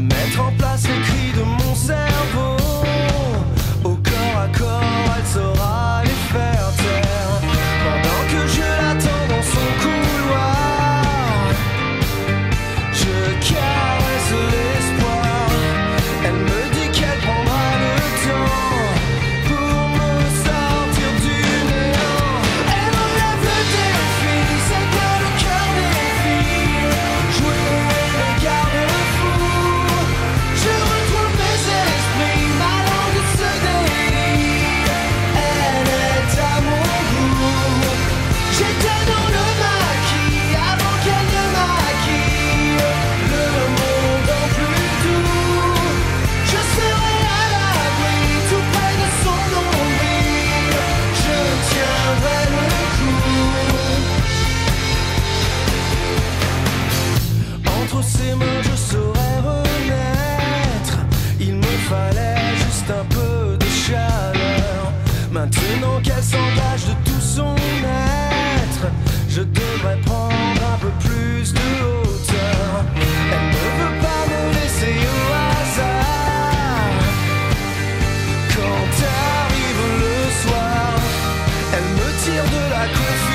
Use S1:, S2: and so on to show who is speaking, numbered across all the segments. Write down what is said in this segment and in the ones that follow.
S1: metal fallait juste un peu de chaleur. Maintenant qu'elle s'engage de tout son être, je devrais prendre un peu plus de hauteur. Elle ne veut pas me laisser au hasard. Quand arrive le soir, elle me tire de la confiance.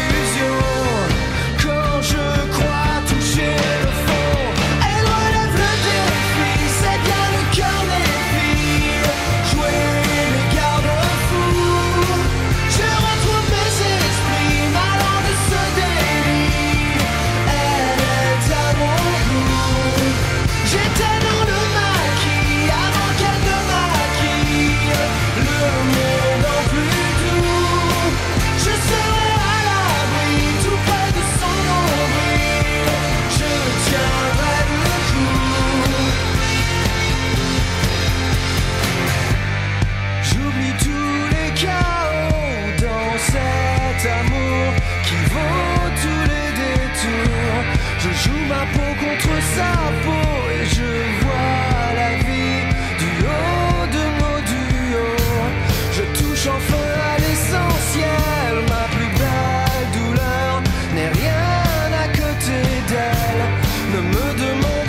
S1: ne me demande